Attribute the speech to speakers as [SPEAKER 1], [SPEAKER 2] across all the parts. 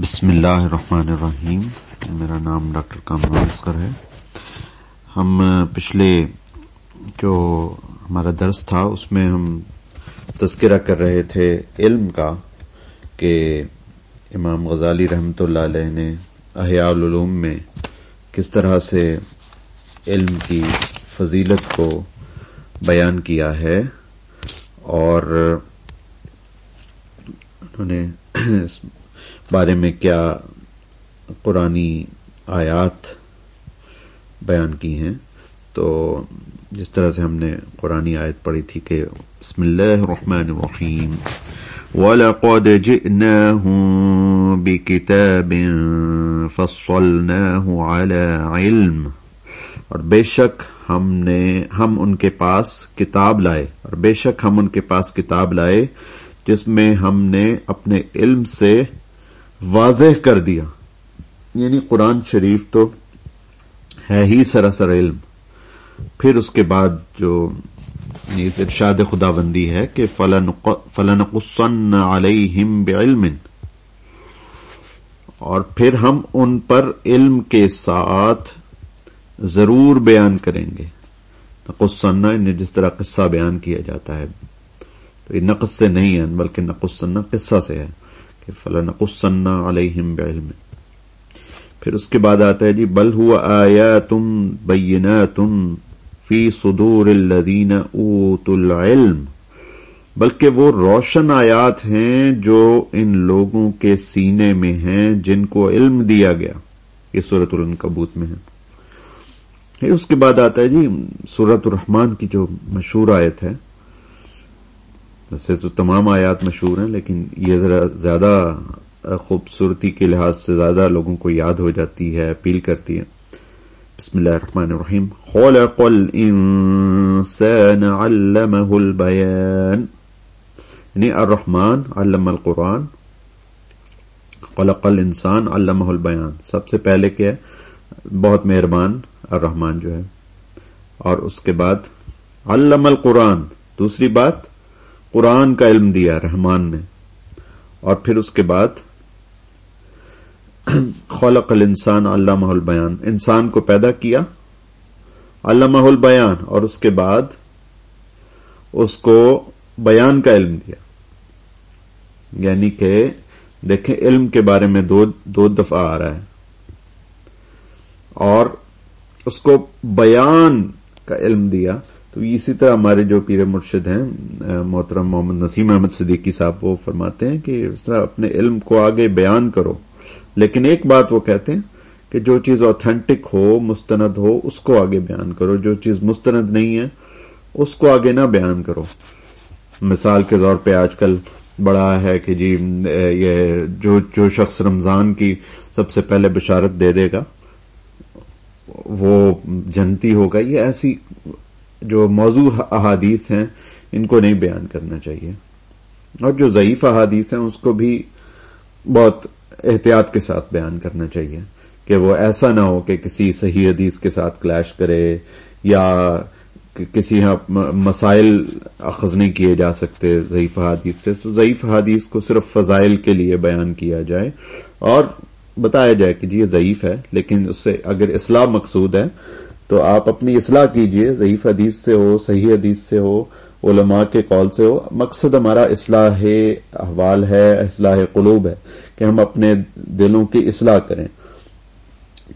[SPEAKER 1] بسم اللہ الرحمن الرحیم. میرا نام ڈاکٹر کامران اسکر ہے. ہم پچھلے جو ہمارا درس تھا، اس میں ہم تذکرہ کر رہے تھے علم کا کہ امام غزالی رحمۃ اللہ علیہ نے احیاء العلوم میں کس طرح سے علم کی فضیلت کو بیان کیا ہے اور انہوں نے بارے میں کیا قرآنی آیات بیان کی ہیں؟ تو جس طرح سے ہم نے قرآنی آیت پڑھی تھی کہ بسم اللہ الرحمن الرحیم، وَلَقَدْ جِئْنَاهُمْ بِكِتَابٍ فَصَّلْنَاهُ عَلَى عِلْمٍ۔ اور بے شک ہم نے، ہم ان کے پاس کتاب لائے۔ اور بے شک ہم ان کے پاس کتاب لائے جس میں ہم نے اپنے علم سے واضح کر دیا۔ یعنی قرآن شریف تو ہے ہی سراسر علم۔ پھر اس کے بعد جو یعنی ارشاد خدا بندی ہے کہ فلن قسن علیہم بعلم اور پھر ہم ان پر علم کے ساتھ ضرور بیان کریں گے۔ نقصنا انہیں یعنی جس طرح قصہ بیان کیا جاتا ہے۔ تو یہ نقص سے نہیں ہے، بلکہ نقصنا قصہ سے ہے۔ کہ فلاں علیہم بعلم۔ پھر اس کے بعد آتا ہے جی بل ہوا آیا تم بینا تم فی صدور الذین اوت العلم۔ بلکہ وہ روشن آیات ہیں جو ان لوگوں کے سینے میں ہیں جن کو علم دیا گیا۔ یہ صورت العنکبوت میں ہے۔ پھر اس کے بعد آتا ہے جی سورت الرحمان کی جو مشہور آیت ہے ویسے تو تمام آیات مشہور ہیں، لیکن یہ ذرا زیادہ خوبصورتی کے لحاظ سے زیادہ لوگوں کو یاد ہو جاتی ہے، اپیل کرتی ہے بسم اللہ الرحمن الرحیم۔ خلق الانسان علمه البیان یعنی الرحمن علم القرآن، خلق الانسان علمه البیان سب سے پہلے کیا ہے بہت مہربان الرحمن جو ہے، اور اس کے بعد علم القرآن۔ دوسری بات قرآن کا علم دیا رحمان نے۔ اور پھر اس کے بعد خلق الانسان علامہ البیان۔ انسان کو پیدا کیا، علامہ البیان، اور اس کے بعد اس کو بیان کا علم دیا۔ یعنی کہ دیکھیں علم کے بارے میں دو دو دفعہ آ رہا ہے۔ اور اس کو بیان کا علم دیا۔ تو اسی طرح ہمارے جو پیر مرشد ہیں محترم محمد نسیم احمد صدیقی صاحب، وہ فرماتے ہیں کہ اس طرح اپنے علم کو آگے بیان کرو۔ لیکن ایک بات وہ کہتے ہیں کہ جو چیز اوتھینٹک ہو، مستند ہو، اس کو آگے بیان کرو۔ جو چیز مستند نہیں ہے، اس کو آگے نہ بیان کرو۔ مثال کے طور پہ آج کل بڑا ہے کہ جی یہ جو جو شخص رمضان کی سب سے پہلے بشارت دے دے گا، وہ جنتی ہوگا۔ یہ ایسی جو موضوع احادیث ہیں، ان کو نہیں بیان کرنا چاہیے۔ اور جو ضعیف احادیث ہیں، اس کو بھی بہت احتیاط کے ساتھ بیان کرنا چاہیے کہ وہ ایسا نہ ہو کہ کسی صحیح حدیث کے ساتھ کلیش کرے یا کسی مسائل اخذ نہیں کیے جا سکتے ضعیف حادیث سے۔ تو ضعیف حادیث کو صرف فضائل کے لیے بیان کیا جائے اور بتایا جائے کہ جی یہ ضعیف ہے، لیکن اس سے اگر اصلاح مقصود ہے تو آپ اپنی اصلاح کیجیے ضعیف حدیث سے ہو، صحیح حدیث سے ہو، علماء کے قول سے ہو۔ مقصد ہمارا اصلاح احوال ہے، اصلاح قلوب ہے کہ ہم اپنے دلوں کی اصلاح کریں۔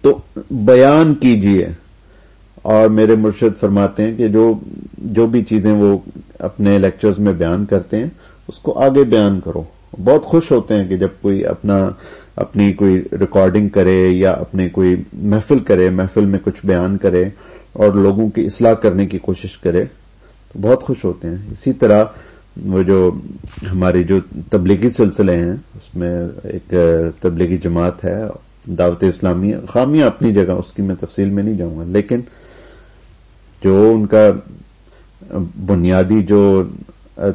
[SPEAKER 1] تو بیان کیجیے۔ اور میرے مرشد فرماتے ہیں کہ جو جو بھی چیزیں وہ اپنے لیکچرز میں بیان کرتے ہیں، اس کو آگے بیان کرو۔ بہت خوش ہوتے ہیں کہ جب کوئی اپنا اپنی کوئی ریکارڈنگ کرے یا اپنے کوئی محفل کرے، محفل میں کچھ بیان کرے اور لوگوں کی اصلاح کرنے کی کوشش کرے، تو بہت خوش ہوتے ہیں۔ اسی طرح وہ جو ہماری جو تبلیغی سلسلے ہیں، اس میں ایک تبلیغی جماعت ہے، دعوت اسلامی، خامیاں اپنی جگہ، اس کی میں تفصیل میں نہیں جاؤں گا، لیکن جو ان کا بنیادی جو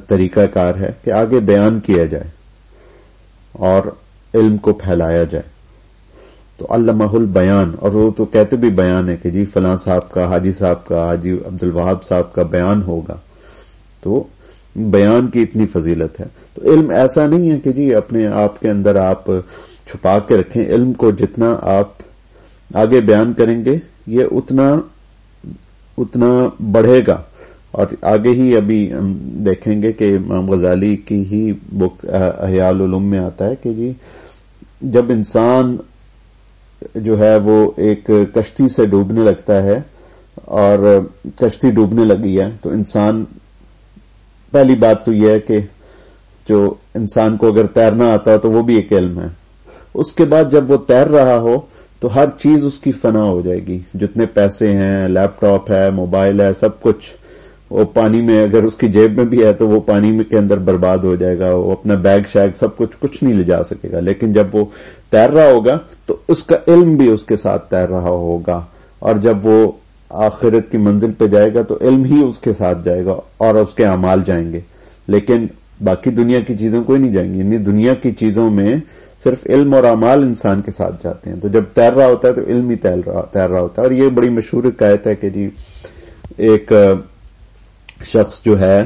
[SPEAKER 1] طریقہ کار ہے کہ آگے بیان کیا جائے۔ اور علم کو پھیلایا جائے۔ تو علامہ البیان، اور وہ تو کہتے بھی بیان ہے کہ جی فلاں صاحب کا، حاجی صاحب کا، حاجی عبد الوہاب صاحب کا بیان ہوگا۔ تو بیان کی اتنی فضیلت ہے۔ تو علم ایسا نہیں ہے کہ جی اپنے آپ کے اندر آپ چھپا کے رکھیں۔ علم کو جتنا آپ آگے بیان کریں گے، یہ اتنا اتنا بڑھے گا۔ اور آگے ہی ابھی ہم دیکھیں گے کہ امام غزالی کی ہی بک احیال علوم میں آتا ہے کہ جی جب انسان جو ہے وہ ایک کشتی سے ڈوبنے لگتا ہے اور کشتی ڈوبنے لگی ہے، تو انسان، پہلی بات تو یہ ہے کہ جو انسان کو اگر تیرنا آتا تو وہ بھی ایک علم ہے۔ اس کے بعد جب وہ تیر رہا ہو تو ہر چیز اس کی فنا ہو جائے گی۔ جتنے پیسے ہیں، لیپ ٹاپ ہے، موبائل ہے، سب کچھ۔ وہ پانی میں اگر اس کی جیب میں بھی ہے تو وہ پانی میں کے اندر برباد ہو جائے گا، وہ اپنا بیگ شیگ سب کچھ کچھ نہیں لے جا سکے گا، لیکن جب وہ تیر رہا ہوگا تو اس کا علم بھی اس کے ساتھ تیر رہا ہوگا، اور جب وہ آخرت کی منزل پہ جائے گا تو علم ہی اس کے ساتھ جائے گا اور اس کے اعمال جائیں گے۔ لیکن باقی دنیا کی چیزوں کوئی نہیں جائیں گی یعنی دنیا کی چیزوں میں صرف علم اور اعمال انسان کے ساتھ جاتے ہیں۔ تو جب تیر رہا ہوتا ہے تو علم ہی تیر رہا ہوتا ہے، اور یہ بڑی مشہور قائد ہے کہ جی ایک شخص جو ہے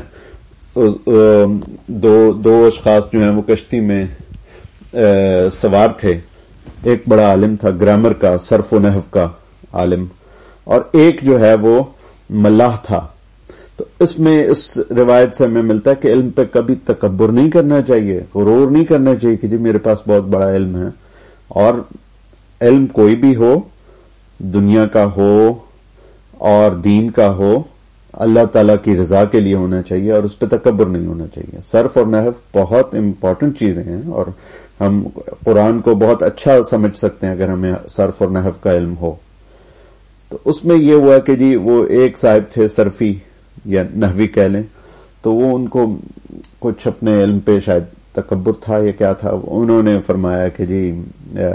[SPEAKER 1] دو دو اشخاص جو ہیں وہ کشتی میں سوار تھے۔ ایک بڑا عالم تھا، گرامر کا، صرف و نحف کا عالم۔ اور ایک جو ہے وہ ملاح تھا۔ تو اس میں، اس روایت سے ہمیں ملتا ہے کہ علم پہ کبھی تکبر نہیں کرنا چاہیے، غرور نہیں کرنا چاہیے کہ جی میرے پاس بہت بڑا علم ہے۔ اور علم کوئی بھی ہو، دنیا کا ہو اور دین کا ہو اللہ تعالی کی رضا کے لیے ہونا چاہیے اور اس پہ تکبر نہیں ہونا چاہیے۔ صرف اور نحف بہت امپورٹنٹ چیزیں ہیں اور ہم قرآن کو بہت اچھا سمجھ سکتے ہیں اگر ہمیں صرف اور نحف کا علم ہو۔ تو اس میں یہ ہوا کہ جی وہ ایک صاحب تھے صرفی یا نحوی کہہ لیں، تو وہ ان کو کچھ اپنے علم پہ شاید تکبر تھا یا کیا تھا، انہوں نے فرمایا کہ جی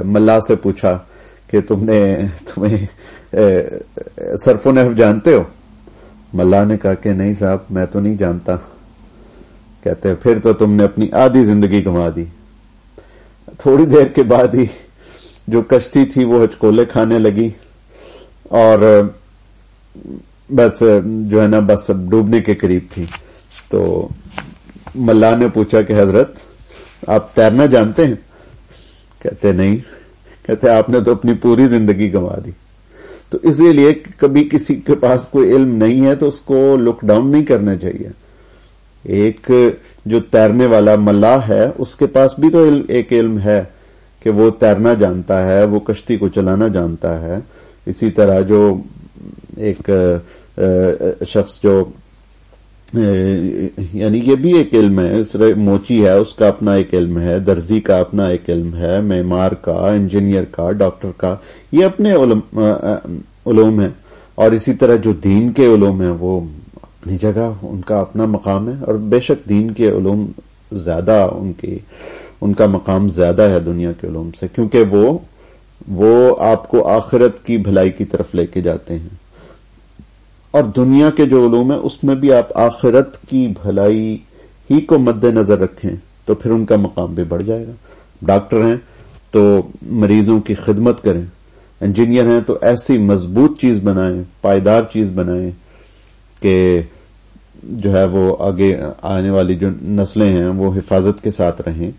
[SPEAKER 1] ملا سے پوچھا کہ تم نے، تمہیں صرف و نحف جانتے ہو؟ ملا نے کہا کہ نہیں صاحب، میں تو نہیں جانتا۔ کہتے پھر تو تم نے اپنی آدھی زندگی گنوا دی۔ تھوڑی دیر کے بعد ہی جو کشتی تھی وہ ہچکولے کھانے لگی اور بس جو ہے نا، بس ڈوبنے کے قریب تھی۔ تو ملا نے پوچھا کہ حضرت، آپ تیرنا جانتے ہیں؟ کہتے نہیں۔ کہتے آپ نے تو اپنی پوری زندگی گنوا دی۔ تو اسی لیے کبھی کسی کے پاس کوئی علم نہیں ہے تو اس کو لک ڈاؤن نہیں کرنا چاہیے۔ ایک جو تیرنے والا ملاح ہے، اس کے پاس بھی تو ایک علم ہے کہ وہ تیرنا جانتا ہے، وہ کشتی کو چلانا جانتا ہے۔ اسی طرح جو ایک شخص جو یعنی یہ بھی ایک علم ہے موچی ہے، اس کا اپنا ایک علم ہے، درزی کا اپنا ایک علم ہے، معمار کا، انجینئر کا، ڈاکٹر کا، یہ اپنے علوم ہیں۔ اور اسی طرح جو دین کے علوم ہیں، وہ اپنی جگہ، ان کا اپنا مقام ہے۔ اور بے شک دین کے علوم زیادہ، ان کی ان کا مقام زیادہ ہے دنیا کے علوم سے، کیونکہ وہ وہ آپ کو آخرت کی بھلائی کی طرف لے کے جاتے ہیں۔ اور دنیا کے جو علوم ہیں، اس میں بھی آپ آخرت کی بھلائی ہی کو مد نظر رکھیں، تو پھر ان کا مقام بھی بڑھ جائے گا۔ ڈاکٹر ہیں، تو مریضوں کی خدمت کریں۔ انجینئر ہیں، تو ایسی مضبوط چیز بنائیں، پائیدار چیز بنائیں کہ جو ہے وہ آگے آنے والی جو نسلیں ہیں، وہ حفاظت کے ساتھ رہیں۔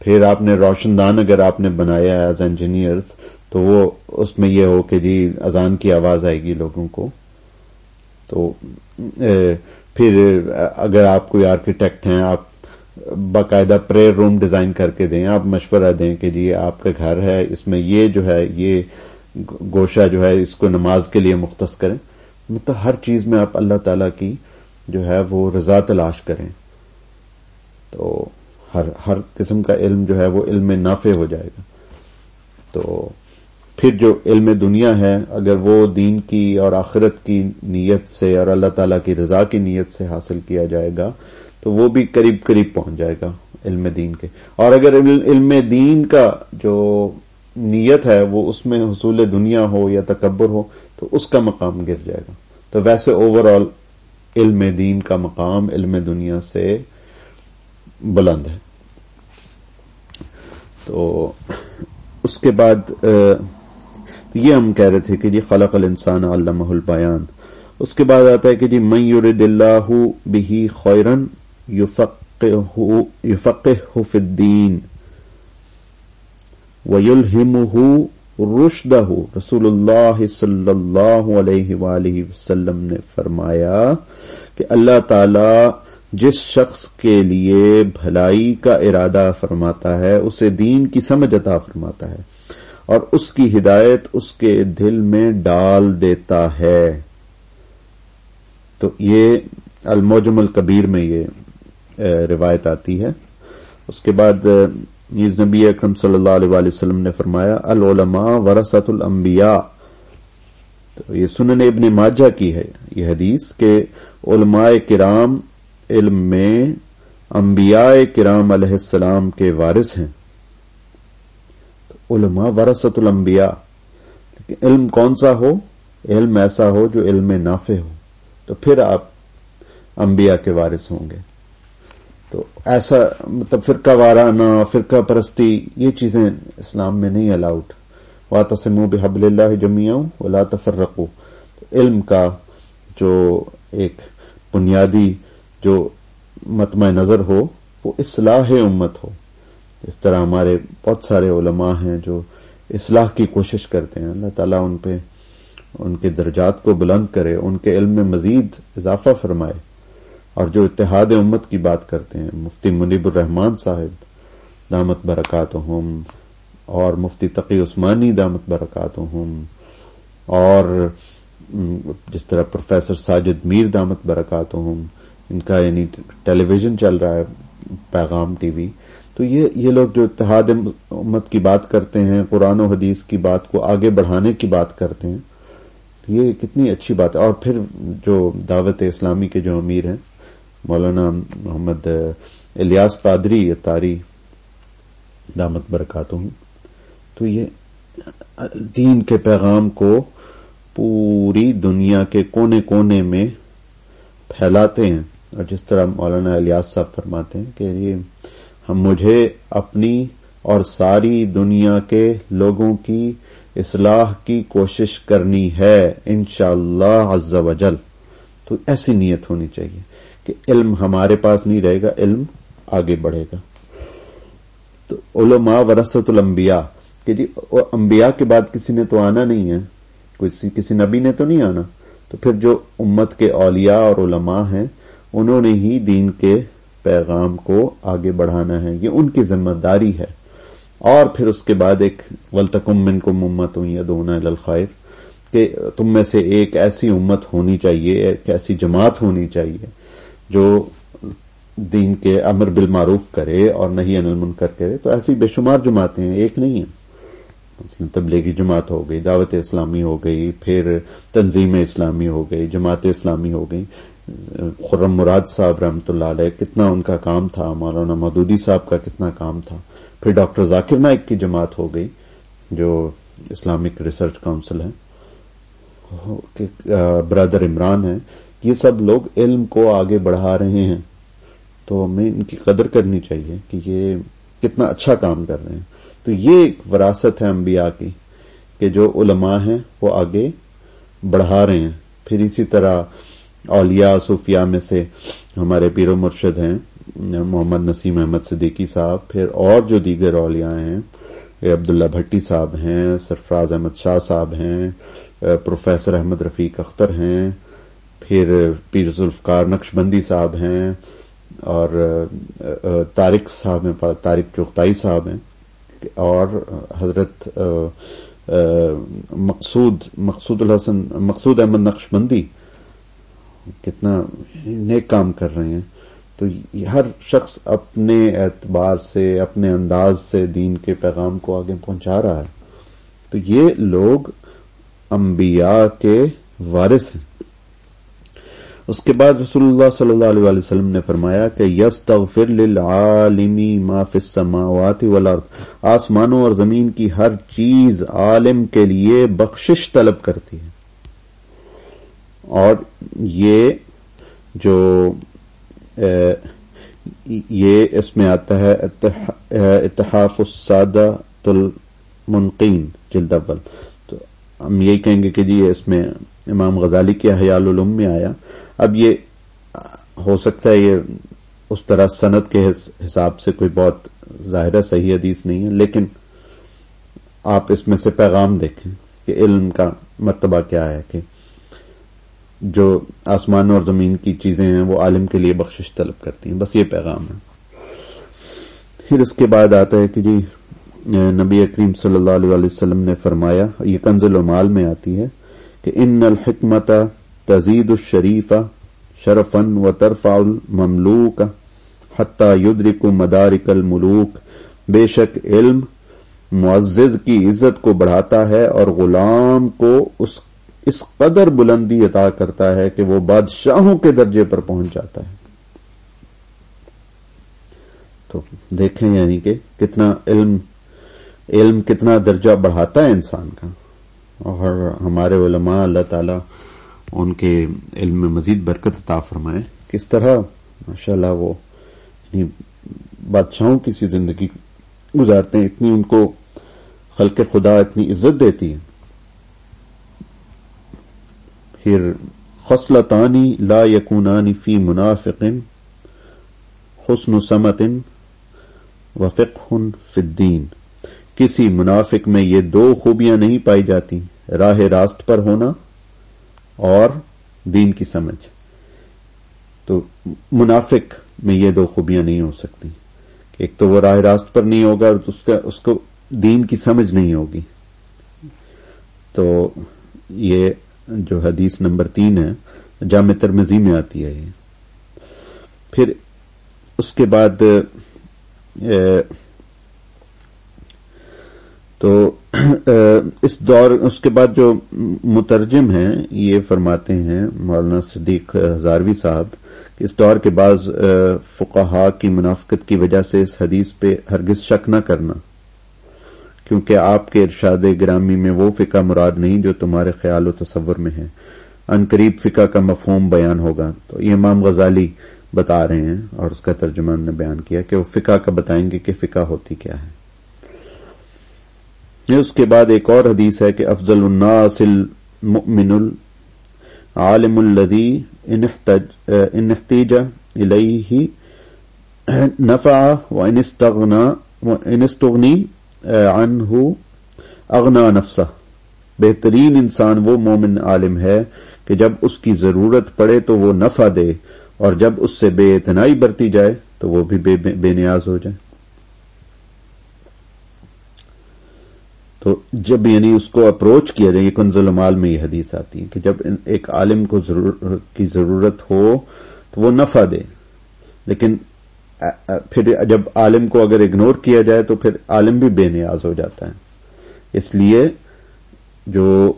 [SPEAKER 1] پھر آپ نے روشن دان اگر آپ نے بنایا ایز انجینئرس تو وہ اس میں یہ ہو کہ جی اذان کی آواز آئے گی لوگوں کو۔ تو پھر اگر آپ کوئی آرکیٹیکٹ ہیں، آپ باقاعدہ پریئر روم ڈیزائن کر کے دیں، آپ مشورہ دیں کہ جی آپ کا گھر ہے، اس میں یہ جو ہے، یہ گوشہ جو ہے، اس کو نماز کے لیے مختص کریں۔ مطلب ہر چیز میں آپ اللہ تعالی کی جو ہے، وہ رضا تلاش کریں۔ تو ہر ہر قسم کا علم جو ہے، وہ علم نافع ہو جائے گا۔ تو پھر جو علم دنیا ہے، اگر وہ دین کی اور آخرت کی نیت سے اور اللہ تعالی کی رضا کی نیت سے حاصل کیا جائے گا، تو وہ بھی قریب قریب پہنچ جائے گا علم دین کے۔ اور اگر علم دین کا جو نیت ہے، وہ اس میں حصول دنیا ہو یا تکبر ہو، تو اس کا مقام گر جائے گا۔ تو ویسے اوور آل علم دین کا مقام علم دنیا سے بلند ہے۔ تو اس کے بعد یہ ہم کہہ رہے تھے کہ جی خلق الانسان علامہ البیان۔ اس کے بعد آتا ہے کہ جی میں یورد اللہ بھی خیرن يفقهه في الدين ويلهمه رشدہ رسول اللہ صلی اللہ علیہ وآلہ وسلم نے فرمایا کہ اللہ تعالی جس شخص کے لیے بھلائی کا ارادہ فرماتا ہے، اسے دین کی سمجھ عطا فرماتا ہے۔ اور اس کی ہدایت اس کے دل میں ڈال دیتا ہے۔ تو یہ الموجم الکبیر میں یہ روایت آتی ہے۔ اس کے بعد نیز نبی اکرم صلی اللہ علیہ وآلہ وسلم نے فرمایا، العلماء ورثت الانبیاء۔ تو یہ سنن ابن ماجہ کی ہے یہ حدیث کہ علماء کرام، علم میں انبیاء کرام علیہ السلام کے وارث ہیں۔ علماء ورثت الانبیاء۔ علم کون سا ہو؟ علم ایسا ہو جو علم نافع ہو۔ تو پھر آپ انبیاء کے وارث ہوں گے۔ تو ایسا مطلب فرقہ وارانہ، فرقہ پرستی، یہ چیزیں اسلام میں نہیں الاؤڈ وا تسم بحب اللہ جمیا ولا تفرقو علم کا جو ایک بنیادی جو متمع نظر ہو، وہ اصلاح امت ہو۔ اس طرح ہمارے بہت سارے علماء ہیں جو اصلاح کی کوشش کرتے ہیں۔ اللہ تعالیٰ ان پہ ان کے درجات کو بلند کرے، ان کے علم میں مزید اضافہ فرمائے۔ اور جو اتحاد امت کی بات کرتے ہیں، مفتی منیب الرحمان صاحب، دامت برکات ہم اور مفتی تقی عثمانی، دامت برکات ہم اور جس طرح پروفیسر ساجد میر، دامت برکات ہم ان کا یعنی ٹیلی ویژن چل رہا ہے، پیغام ٹی وی۔ تو یہ یہ لوگ جو اتحاد امت کی بات کرتے ہیں، قرآن و حدیث کی بات کو آگے بڑھانے کی بات کرتے ہیں، یہ کتنی اچھی بات ہے۔ اور پھر جو دعوت اسلامی کے جو امیر ہیں، مولانا محمد الیاس قادری تاری دامت برکات ہوں تو یہ دین کے پیغام کو پوری دنیا کے کونے کونے میں پھیلاتے ہیں۔ اور جس طرح مولانا الیاس صاحب فرماتے ہیں کہ یہ مجھے اپنی اور ساری دنیا کے لوگوں کی اصلاح کی کوشش کرنی ہے، انشاءاللہ عز و جل۔ تو ایسی نیت ہونی چاہیے کہ علم ہمارے پاس نہیں رہے گا، علم آگے بڑھے گا۔ تو علماء ورثت الانبیاء، کہ جی انبیاء کے بعد کسی نے تو آنا نہیں ہے کسی نبی نے تو نہیں آنا۔ تو پھر جو امت کے اولیاء اور علماء ہیں، انہوں نے ہی دین کے پیغام کو آگے بڑھانا ہے، یہ ان کی ذمہ داری ہے۔ اور پھر اس کے بعد ایک ولتکم من کو ممت ہوئی ادونا الخائر کہ تم میں سے ایک ایسی امت ہونی چاہیے، ایک ایسی جماعت ہونی چاہیے جو دین کے امر بالمعروف کرے اور نہیں انل منکر کرے۔ تو ایسی بے شمار جماعتیں ہیں ایک نہیں ہیں۔ تبلیغی جماعت ہو گئی، دعوت اسلامی ہو گئی، پھر تنظیم اسلامی ہو گئی، جماعت اسلامی ہو گئی۔ خرم مراد صاحب رحمۃ اللہ علیہ، کتنا ان کا کام تھا، مولانا مدودی صاحب کا کتنا کام تھا۔ پھر ڈاکٹر ذاکر نائک کی جماعت ہو گئی، جو اسلامک ریسرچ کاؤنسل ہے۔ برادر عمران ہے یہ سب لوگ علم کو آگے بڑھا رہے ہیں۔ تو ہمیں ان کی قدر کرنی چاہیے کہ یہ کتنا اچھا کام کر رہے ہیں۔ تو یہ ایک وراثت ہے انبیاء کی، کہ جو علماء ہیں وہ آگے بڑھا رہے ہیں۔ پھر اسی طرح اولیاء صوفیاء میں سے ہمارے پیر و مرشد ہیں، محمد نسیم احمد صدیقی صاحب، پھر اور جو دیگر اولیاء ہیں عبداللہ بھٹی صاحب ہیں، سرفراز احمد شاہ صاحب ہیں، پروفیسر احمد رفیق اختر ہیں، پھر پیر ذوالفقار نقش بندی صاحب ہیں، اور، طارق صاحب ہیں، طارق چوختائی صاحب ہیں، اور حضرت، مقصود مقصود الحسن، مقصود احمد نقش بندی کتنا نیک کام کر رہے ہیں، تو ہر شخص اپنے اعتبار سے، اپنے انداز سے دین کے پیغام کو آگے پہنچا رہا ہے۔ تو یہ لوگ انبیاء کے وارث ہیں۔ اس کے بعد رسول اللہ صلی اللہ علیہ وسلم نے فرمایا کہ یس تغفر للعالمی ما فی السماوات والارض، آسمانوں اور زمین کی ہر چیز عالم کے لیے بخشش طلب کرتی ہے۔ اور یہ جو یہ اس میں آتا ہے، اتحاف السادہ المنقین، جلد اول۔ تو ہم یہی کہیں گے کہ جی اس میں امام غزالی کے حیال العلوم میں آیا۔ اب یہ ہو سکتا ہے یہ اس طرح صنعت کے حساب سے کوئی بہت ظاہر صحیح حدیث نہیں ہے، لیکن آپ اس میں سے پیغام دیکھیں کہ علم کا مرتبہ کیا ہے کہ جو آسمان اور زمین کی چیزیں ہیں، وہ عالم کے لیے بخشش طلب کرتی ہیں۔ بس یہ پیغام ہے۔ پھر اس کے بعد آتا ہے کہ جی نبی کریم صلی اللہ علیہ وسلم نے فرمایا، یہ کنزل و مال میں آتی ہے کہ ان الحکمت تزید الشریف شرفن و ترفا المملوک حتیٰ یدرک مدارک الملوک۔ بے شک علم معزز کی عزت کو بڑھاتا ہے اور غلام کو اس اس قدر بلندی عطا کرتا ہے کہ وہ بادشاہوں کے درجے پر پہنچ جاتا ہے۔ تو دیکھیں یعنی کہ کتنا علم علم کتنا درجہ بڑھاتا ہے انسان کا۔ اور ہمارے علماء اللہ تعالی ان کے علم میں مزید برکت عطا فرمائے کس طرح؟ ماشاء اللہ وہ یعنی بادشاہوں کی سی زندگی گزارتے ہیں، اتنی ان کو خلق خدا اتنی عزت دیتی ہے پھر خصلتانی لا یقونانی فی منافق حسن سمت و فی الدین۔ کسی منافق میں یہ دو خوبیاں نہیں پائی جاتی، راہ راست پر ہونا اور دین کی سمجھ۔ تو منافق میں یہ دو خوبیاں نہیں ہو سکتی۔ ایک تو وہ راہ راست پر نہیں ہوگا اور اس کا، اس کو دین کی سمجھ نہیں ہوگی۔ تو یہ جو حدیث نمبر تین ہے، جامع ترمزی میں آتی ہے یہ۔ پھر اس کے بعد تو اس دور، اس کے بعد جو مترجم ہیں، یہ فرماتے ہیں، مولانا صدیق ہزاروی صاحب، کہ اس دور کے بعض فقہا کی منافقت کی وجہ سے اس حدیث پہ ہرگز شک نہ کرنا۔ کیونکہ آپ کے ارشاد گرامی میں وہ فقہ مراد نہیں جو تمہارے خیال و تصور میں ہے۔ ان قریب فقہ کا مفہوم بیان ہوگا۔ تو یہ امام غزالی بتا رہے ہیں اور اس کا ترجمہ نے بیان کیا کہ وہ فقہ کا بتائیں گے کہ فقہ ہوتی کیا ہے۔ اس کے بعد ایک اور حدیث ہے کہ افضل الناس المؤمن العالم الذي ان احتاج الیہ نفع وان استغنى وان استغنی عنہ اغنا نفسہ۔ بہترین انسان وہ مومن عالم ہے کہ جب اس کی ضرورت پڑے تو وہ نفع دے اور جب اس سے بے اتنائی برتی جائے تو وہ بھی بے, بے نیاز ہو جائے۔ تو جب یعنی اس کو اپروچ کیا جائے یہ کنزل مال میں یہ حدیث آتی ہے کہ جب ایک عالم کو ضرور کی ضرورت ہو تو وہ نفع دے۔ لیکن پھر جب عالم کو اگر اگنور کیا جائے تو پھر عالم بھی بے نیاز ہو جاتا ہے۔ اس لیے جو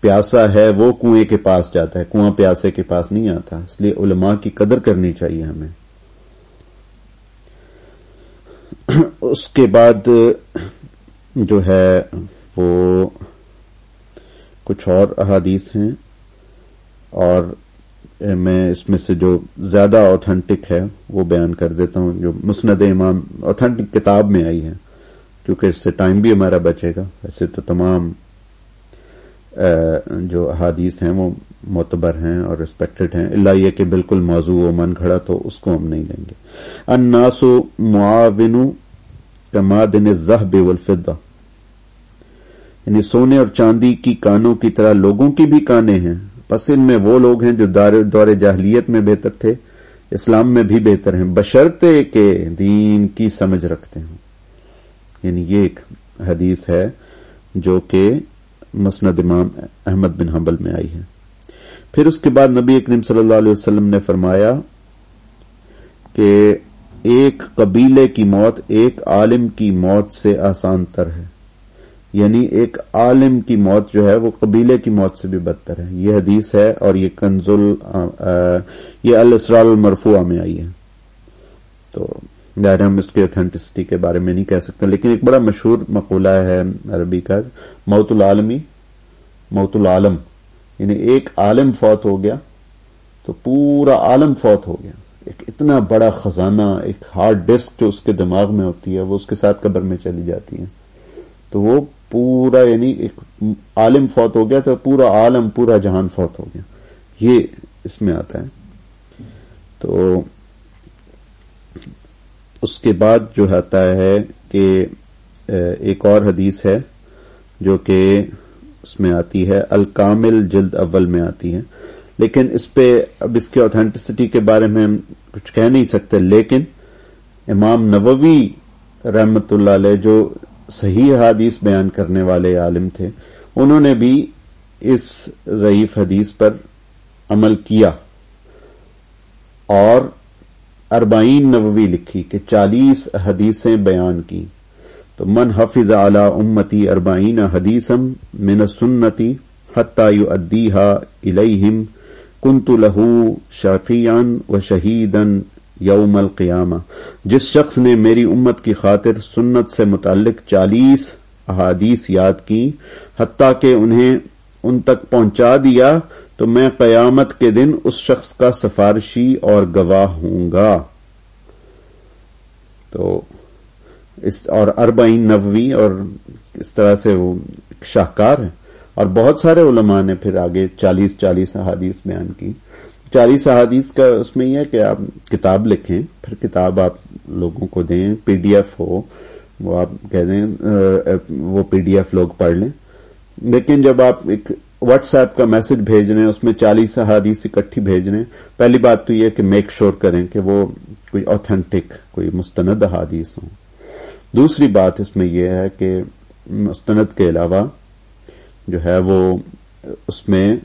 [SPEAKER 1] پیاسا ہے وہ کنویں کے پاس جاتا ہے، کنواں پیاسے کے پاس نہیں آتا۔ اس لیے علماء کی قدر کرنی چاہیے ہمیں۔ اس کے بعد جو ہے وہ کچھ اور احادیث ہیں اور میں اس میں سے جو زیادہ اوتھینٹک ہے، وہ بیان کر دیتا ہوں، جو مسند امام اوتھینٹک کتاب میں آئی ہے، کیونکہ اس سے ٹائم بھی ہمارا بچے گا۔ ویسے تو تمام جو احادیث ہیں، وہ معتبر ہیں اور ریسپیکٹڈ ہیں۔ اللہ یہ کہ بالکل موضوع و من کھڑا، تو اس کو ہم نہیں لیں گے۔ اناس و معاون کمادن زہ بے یعنی سونے اور چاندی کی کانوں کی طرح لوگوں کی بھی کانیں ہیں۔ پس ان میں وہ لوگ ہیں جو دور جاہلیت میں بہتر تھے، اسلام میں بھی بہتر ہیں بشرتے کے دین کی سمجھ رکھتے ہیں یعنی یہ ایک حدیث ہے جو کہ مسند امام احمد بن حنبل میں آئی ہے۔ پھر اس کے بعد نبی اکریم صلی اللہ علیہ وسلم نے فرمایا کہ ایک قبیلے کی موت ایک عالم کی موت سے آسان تر ہے۔ یعنی ایک عالم کی موت جو ہے وہ قبیلے کی موت سے بھی بدتر ہے۔ یہ حدیث ہے اور یہ کنزل یہ الاسرال المرفوع میں آئی ہے۔ تو ظاہر ہم اس کی اوتھینٹسٹی کے بارے میں نہیں کہہ سکتے، لیکن ایک بڑا مشہور مقولہ ہے عربی کا، موت العالمی، موت العالم۔ یعنی ایک عالم فوت ہو گیا تو پورا عالم فوت ہو گیا۔ ایک اتنا بڑا خزانہ، ایک ہارڈ ڈسک جو اس کے دماغ میں ہوتی ہے، وہ اس کے ساتھ قبر میں چلی جاتی ہے۔ تو وہ پورا یعنی ایک عالم فوت ہو گیا تو پورا عالم، پورا جہان فوت ہو گیا۔ یہ اس میں آتا ہے۔ تو اس کے بعد جو آتا ہے کہ ایک اور حدیث ہے جو کہ اس میں آتی ہے، الکامل جلد اول میں آتی ہے۔ لیکن اس پہ اب اس کی اوتھینٹسٹی کے بارے میں ہم کچھ کہہ نہیں سکتے، لیکن امام نووی رحمت اللہ علیہ جو صحیح حدیث بیان کرنے والے عالم تھے۔ انہوں نے بھی اس ضعیف حدیث پر عمل کیا۔ اور اربعین نووی لکھی کہ چالیس حدیثیں بیان کی تو من حفظ اعلی امتی اربعین حدیثم من سنتی حتی ادیحا الیہم کنت لہو شفیان و شہیدن یوم القیامہ، جس شخص نے میری امت کی خاطر سنت سے متعلق چالیس احادیث یاد کی، حتیٰ کہ انہیں ان تک پہنچا دیا، تو میں قیامت کے دن اس شخص کا سفارشی اور گواہ ہوں گا۔ تو اس، اور اربعین نووی اور اس طرح سے وہ شاہکار ہے اور بہت سارے علماء نے پھر آگے چالیس چالیس احادیث بیان کی۔ چالیس احادیث کا اس میں یہ ہے کہ آپ کتاب لکھیں، پھر کتاب آپ لوگوں کو دیں، پی ڈی ایف ہو، وہ آپ کہہ دیں وہ پی ڈی ایف لوگ پڑھ لیں۔ لیکن جب آپ ایک واٹس ایپ کا میسج بھیج رہے ہیں، اس میں چالیس احادیث اکٹھی بھیج رہے ہیں، پہلی بات تو یہ کہ میک شور کریں کہ وہ کوئی اوتھینٹک کوئی مستند احادیث ہوں۔ دوسری بات اس میں یہ ہے کہ مستند کے علاوہ جو ہے وہ اس میں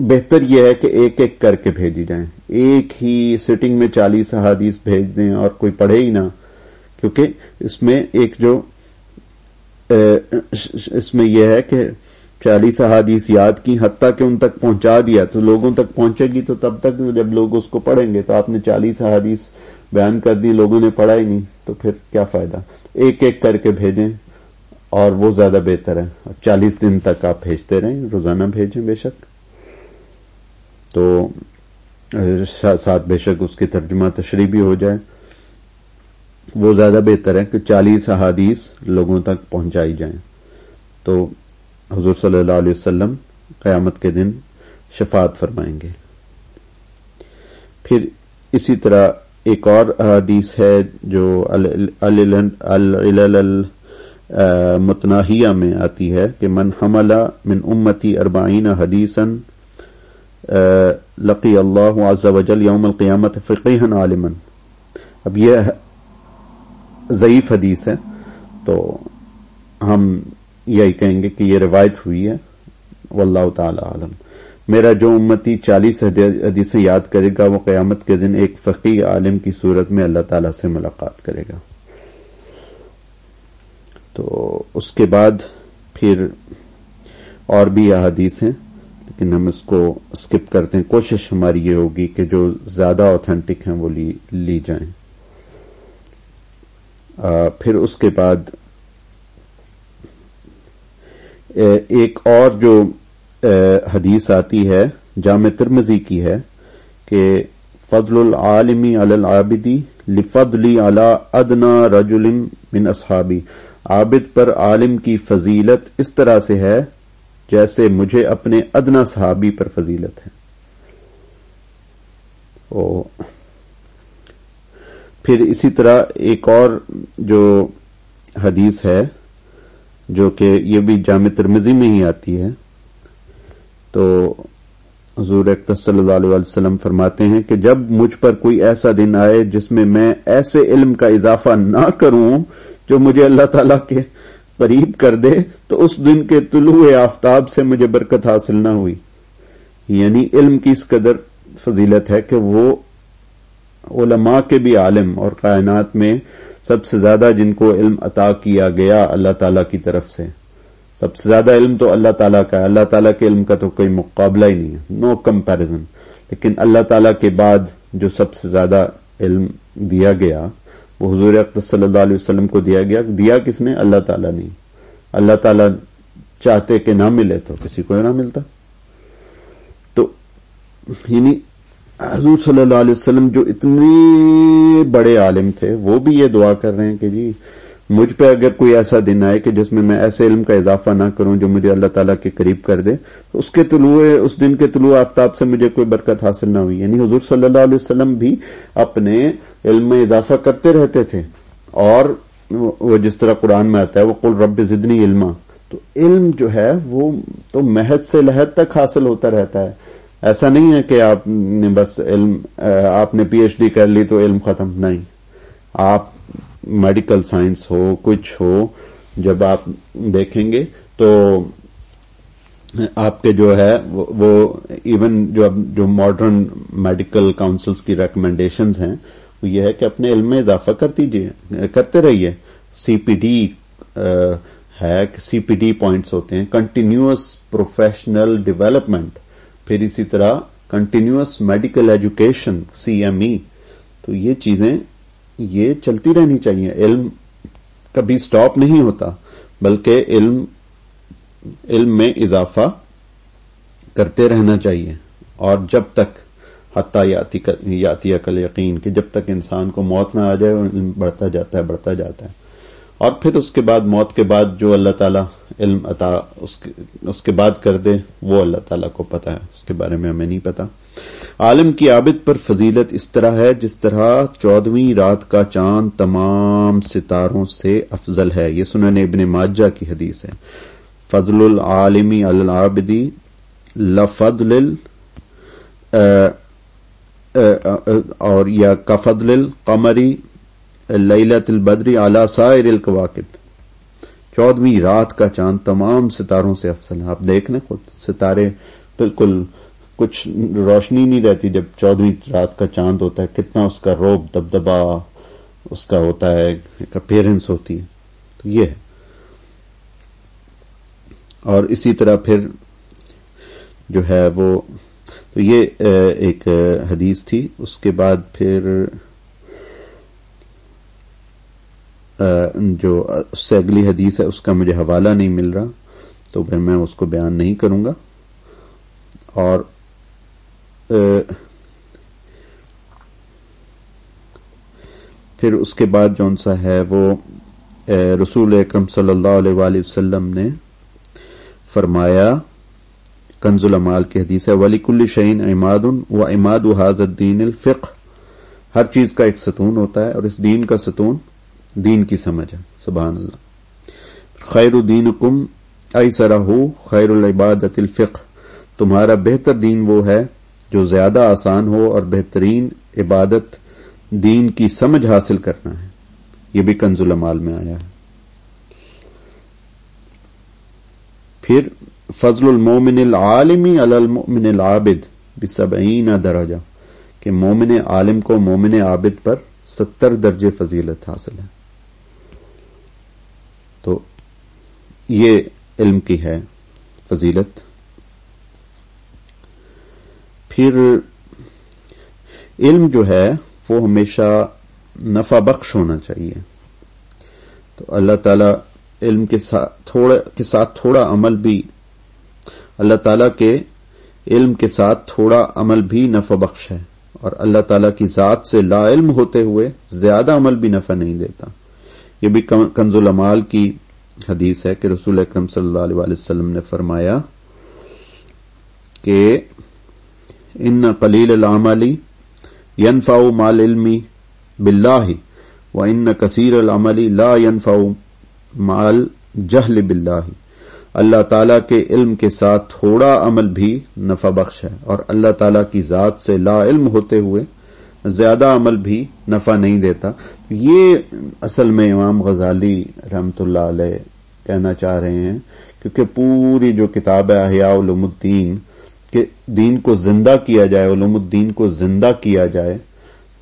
[SPEAKER 1] بہتر یہ ہے کہ ایک ایک کر کے بھیجی جائیں۔ ایک ہی سٹنگ میں چالیس احادیث بھیج دیں اور کوئی پڑھے ہی نہ، کیونکہ اس میں ایک جو اس میں یہ ہے کہ چالیس احادیث یاد کی، حتیٰ کہ ان تک پہنچا دیا تو لوگوں تک پہنچے گی تو تب تک جب لوگ اس کو پڑھیں گے تو آپ نے چالیس احادیث بیان کر دی، لوگوں نے پڑھا ہی نہیں، تو پھر کیا فائدہ؟ ایک ایک کر کے بھیجیں اور وہ زیادہ بہتر ہے۔ چالیس دن تک آپ بھیجتے رہیں، روزانہ بھیجیں بے شک۔ تو ساتھ بے شک اس کی ترجمہ تشریح بھی ہو جائے۔ وہ زیادہ بہتر ہے کہ چالیس احادیث لوگوں تک پہنچائی جائیں۔ تو حضور صلی اللہ علیہ وسلم قیامت کے دن شفاعت فرمائیں گے۔ پھر اسی طرح ایک اور حدیث ہے جو متناہیہ میں آتی ہے کہ من حملہ من امتی اربعین حدیثن لقی اللہ عز وجل یوم القیامت فقیحن عالمن۔ اب یہ ضعیف حدیث ہے، تو ہم یہی کہیں گے کہ یہ روایت ہوئی ہے۔ واللہ تعالی عالم۔ میرا جو امتی چالیس حدیثیں یاد کرے گا، وہ قیامت کے دن ایک فقی عالم کی صورت میں اللہ تعالی سے ملاقات کرے گا۔ تو اس کے بعد پھر اور بھی حدیث ہیں۔ لیکن ہم اس کو اسکپ کرتے ہیں۔ کوشش ہماری یہ ہوگی کہ جو زیادہ اوتھینٹک ہیں وہ لی جائیں۔ پھر اس کے بعد ایک اور جو حدیث آتی ہے، جامع ترمزی کی ہے کہ فضل العالمی العابدی لفضلی علی ادنا رجل من اصحابی۔ عابد پر عالم کی فضیلت اس طرح سے ہے جیسے مجھے اپنے ادنا صحابی پر فضیلت ہے۔ پھر اسی طرح ایک اور جو حدیث ہے، جو کہ یہ بھی جامع ترمزی میں ہی آتی ہے۔ تو حضور اکتر صلی اللہ علیہ وسلم فرماتے ہیں کہ جب مجھ پر کوئی ایسا دن آئے جس میں میں ایسے علم کا اضافہ نہ کروں جو مجھے اللہ تعالی کے قریب کر دے تو اس دن کے طلوع آفتاب سے مجھے برکت حاصل نہ ہوئی۔ یعنی علم کی اس قدر فضیلت ہے کہ وہ علماء کے بھی عالم اور کائنات میں سب سے زیادہ جن کو علم عطا کیا گیا اللہ تعالی کی طرف سے۔ سب سے زیادہ علم تو اللہ تعالیٰ کا ہے۔ اللہ تعالیٰ کے علم کا تو کوئی مقابلہ ہی نہیں ہے۔ نو کمپیرزن لیکن اللہ تعالیٰ کے بعد جو سب سے زیادہ علم دیا گیا وہ حضور اقدس صلی اللہ علیہ وسلم کو دیا گیا دیا کس نے؟ اللہ تعالیٰ نہیں اللہ تعالیٰ چاہتے کہ نہ ملے تو کسی کو نہ ملتا۔ تو یعنی حضور صلی اللہ علیہ وسلم جو اتنے بڑے عالم تھے، وہ بھی یہ دعا کر رہے ہیں کہ جی مجھ پہ اگر کوئی ایسا دن آئے کہ جس میں میں ایسے علم کا اضافہ نہ کروں جو مجھے اللہ تعالیٰ کے قریب کر دے، تو اس کے طلوع، اس دن کے طلوع آفتاب سے مجھے کوئی برکت حاصل نہ ہوئی۔ یعنی حضور صلی اللہ علیہ وسلم بھی اپنے علم میں اضافہ کرتے رہتے تھے۔ اور وہ جس طرح قرآن میں آتا ہے، وہ کل رب زدنی علما۔ تو علم جو ہے، وہ تو محد سے لحد تک حاصل ہوتا رہتا ہے۔ ایسا نہیں ہے کہ آپ نے بس علم، آپ نے پی ایچ ڈی کر لی تو علم ختم، نہیں۔ آپ میڈیکل سائنس ہو، کچھ ہو، جب آپ دیکھیں گے تو آپ کے جو ہے، وہ ایون جو اب جو ماڈرن میڈیکل کاؤنسلس کی ریکمنڈیشنز ہیں، وہ یہ ہے کہ اپنے علم میں اضافہ کر دیجیے کرتے رہیے۔ سی پی ڈی ہے سی پی ڈی پوائنٹس ہوتے ہیں۔ کنٹینیوس پروفیشنل ڈیولپمنٹ پھر اسی طرح continuous medical education C M E تو یہ چیزیں یہ چلتی رہنی چاہیے۔ علم کبھی سٹاپ نہیں ہوتا، بلکہ علم علم میں اضافہ کرتے رہنا چاہیے۔ اور جب تک، حتیٰ یاتی عقل یقین کہ جب تک انسان کو موت نہ آ جائے، علم بڑھتا جاتا ہے، بڑھتا جاتا ہے۔ اور پھر اس کے بعد، موت کے بعد جو اللہ تعالیٰ علم عطا اس کے بعد کر دے، وہ اللہ تعالیٰ کو پتا ہے، اس کے بارے میں ہمیں نہیں پتا عالم کی عابد پر فضیلت اس طرح ہے، جس طرح چودہویں رات کا چاند تمام ستاروں سے افضل ہے۔ یہ سنن ابن ماجہ کی حدیث ہے۔ فضل العالمی العابدی، لفضل اور یا کفضل القمری لیلت البدری اعلی سائر القواقب چودہویں رات کا چاند تمام ستاروں سے افضل ہے آپ دیکھ لیں خود ستارے بالکل کچھ روشنی نہیں رہتی جب چودہویں رات کا چاند ہوتا ہے۔ کتنا اس کا روب دبدبا، اس کا ہوتا ہے، ایک اپیرنس ہوتی ہے۔ تو یہ ہے۔ اور اسی طرح پھر جو ہے وہ، تو یہ ایک حدیث تھی۔ اس کے بعد پھر جو اس سے اگلی حدیث ہے، اس کا مجھے حوالہ نہیں مل رہا، تو پھر میں اس کو بیان نہیں کروں گا۔ اور پھر اس کے بعد جون سا ہے، وہ رسول اکرم صلی اللہ علیہ وآلہ وسلم نے فرمایا، کنز المال کی حدیث ہے ولی کل شعین اماد و اماد حاض الدین الفق ہر چیز کا ایک ستون ہوتا ہے اور اس دین کا ستون دین کی سمجھ ہے، سبحان اللہ۔ خیر الدین کم ائی سرح خیر العبادت الفق تمہارا بہتر دین وہ ہے جو زیادہ آسان ہو اور بہترین عبادت دین کی سمجھ حاصل کرنا ہے۔ یہ بھی کنز المال میں آیا ہے۔ پھر، فضل المومن العالمی المؤمن العابد بسبعین درجہ، کہ مومن عالم کو مومن عابد پر ستر درجے فضیلت حاصل ہے تو یہ علم کی ہے فضیلت۔ پھر علم جو ہے وہ ہمیشہ نفع بخش ہونا چاہیے۔ تو اللہ تعالی علم کے ساتھ تھوڑا، کے ساتھ تھوڑا عمل بھی، اللہ تعالی کے علم کے ساتھ تھوڑا عمل بھی نفع بخش ہے۔ اور اللہ تعالی کی ذات سے لا علم ہوتے ہوئے زیادہ عمل بھی نفع نہیں دیتا۔ یہ بھی کنز المال کی حدیث ہے کہ رسول اکرم صلی اللہ علیہ وسلم نے فرمایا کہ ان قلیل العملی ینفع مال علمی بلّہ و ان کثیر العملی لا ینفع مال جہل بلّہ اللہ تعالی کے علم کے ساتھ تھوڑا عمل بھی نفع بخش ہے اور اللہ تعالی کی ذات سے لا علم ہوتے ہوئے زیادہ عمل بھی نفع نہیں دیتا۔ یہ اصل میں امام غزالی رحمت اللہ علیہ کہنا چاہ رہے ہیں، کیونکہ پوری جو کتاب ہے احیاء علوم الدین، کہ دین کو زندہ کیا جائے، علوم الدین کو زندہ کیا جائے،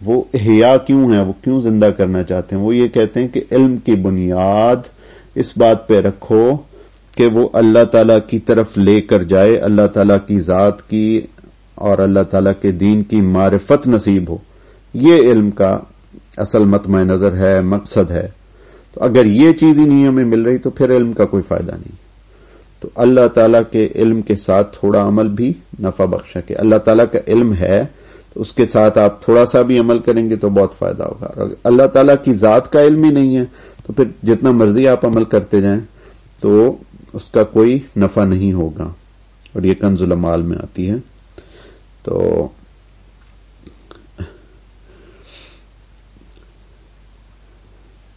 [SPEAKER 1] وہ احیاء کیوں ہے وہ کیوں زندہ کرنا چاہتے ہیں؟ وہ یہ کہتے ہیں کہ علم کی بنیاد اس بات پہ رکھو کہ وہ اللہ تعالی کی طرف لے کر جائے، اللہ تعالی کی ذات کی اور اللہ تعالی کے دین کی معرفت نصیب ہو۔ یہ علم کا اصل متمع نظر ہے، مقصد ہے۔ تو اگر یہ چیز ہی نہیں ہمیں مل رہی تو پھر علم کا کوئی فائدہ نہیں۔ تو اللہ تعالی کے علم کے ساتھ تھوڑا عمل بھی نفع بخش ہے کہ اللہ تعالی کا علم ہے، تو اس کے ساتھ آپ تھوڑا سا بھی عمل کریں گے تو بہت فائدہ ہوگا۔ اللہ تعالیٰ کی ذات کا علم ہی نہیں ہے تو پھر جتنا مرضی آپ عمل کرتے جائیں تو اس کا کوئی نفع نہیں ہوگا۔ اور یہ کنز المال میں آتی ہے۔ تو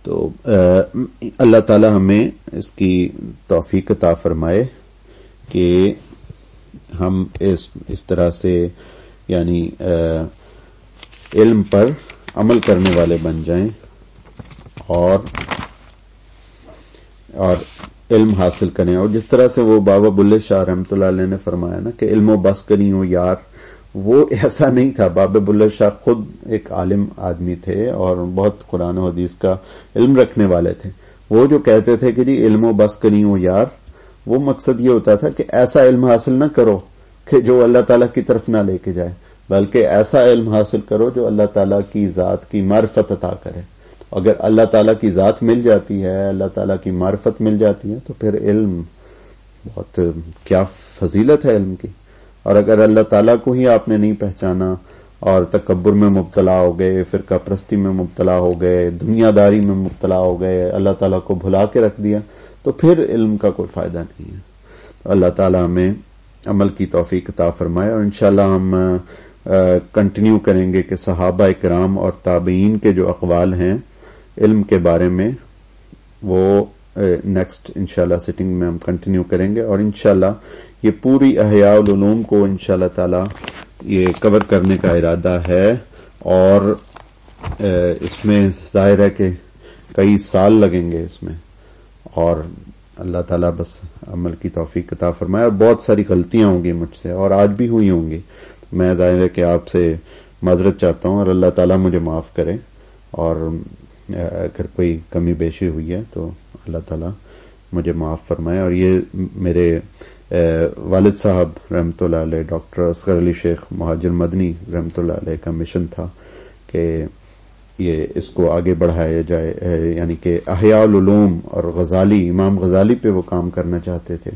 [SPEAKER 1] تو اللہ تعالی ہمیں اس کی توفیق عطا فرمائے کہ ہم اس اس طرح سے یعنی علم پر عمل کرنے والے بن جائیں اور اور علم حاصل کریں۔ اور جس طرح سے وہ بابا بلے شاہ رحمۃ اللہ علیہ نے فرمایا نا کہ علم و بس کری ہوں یار۔ وہ ایسا نہیں تھا۔ بابا بلے شاہ خود ایک عالم آدمی تھے اور بہت قرآن و حدیث کا علم رکھنے والے تھے۔ وہ جو کہتے تھے کہ جی علم و بس کری ہوں یار، وہ مقصد یہ ہوتا تھا کہ ایسا علم حاصل نہ کرو کہ جو اللہ تعالیٰ کی طرف نہ لے کے جائے، بلکہ ایسا علم حاصل کرو جو اللہ تعالیٰ کی ذات کی معرفت عطا کرے۔ اگر اللہ تعالیٰ کی ذات مل جاتی ہے، اللہ تعالیٰ کی معرفت مل جاتی ہے، تو پھر علم بہت، کیا فضیلت ہے علم کی؟ اور اگر اللہ تعالیٰ کو ہی آپ نے نہیں پہچانا اور تکبر میں مبتلا ہو گئے، فرقہ پرستی میں مبتلا ہو گئے، دنیا داری میں مبتلا ہو گئے، اللہ تعالیٰ کو بھلا کے رکھ دیا، تو پھر علم کا کوئی فائدہ نہیں ہے۔ تو اللہ تعالیٰ ہمیں عمل کی توفیق عطا فرمائے اور انشاءاللہ ہم کنٹینیو کریں گے کہ صحابہ کرام اور تابعین کے جو اقوال ہیں علم کے بارے میں، وہ نیکسٹ انشاءاللہ سٹنگ میں ہم کنٹینیو کریں گے اور انشاءاللہ یہ پوری احیاء العلوم کو ان شاء اللہ تعالی یہ کور کرنے کا ارادہ ہے اور اس میں ظاہر ہے کہ کئی سال لگیں گے اس میں اور اللہ تعالیٰ بس عمل کی توفیق عطا فرمائے اور بہت ساری غلطیاں ہوں گی مجھ سے اور آج بھی ہوئی ہوں گی۔ میں ظاہر ہے کہ آپ سے معذرت چاہتا ہوں اور اللہ تعالیٰ مجھے معاف کرے اور اگر کوئی کمی بیشی ہوئی ہے تو اللہ تعالیٰ مجھے معاف فرمائے اور یہ میرے والد صاحب رحمۃ اللہ علیہ، ڈاکٹر اصغر علی شیخ مہاجر مدنی رحمۃ اللہ علیہ کا مشن تھا کہ یہ اس کو آگے بڑھایا جائے یعنی کہ احیاء العلوم اور غزالی، امام غزالی پہ وہ کام کرنا چاہتے تھے،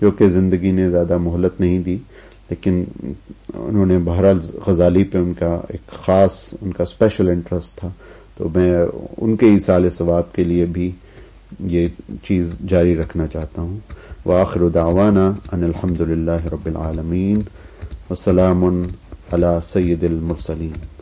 [SPEAKER 1] جو کہ زندگی نے زیادہ مہلت نہیں دی، لیکن انہوں نے بہرحال غزالی پہ ان کا ایک خاص، ان کا اسپیشل انٹرسٹ تھا۔ تو میں ان کے اصال ثواب کے لیے بھی یہ چیز جاری رکھنا چاہتا ہوں۔ وآخر دعوانا ان الحمد للہ رب العالمین۔ وسلام علی سید المرسلین۔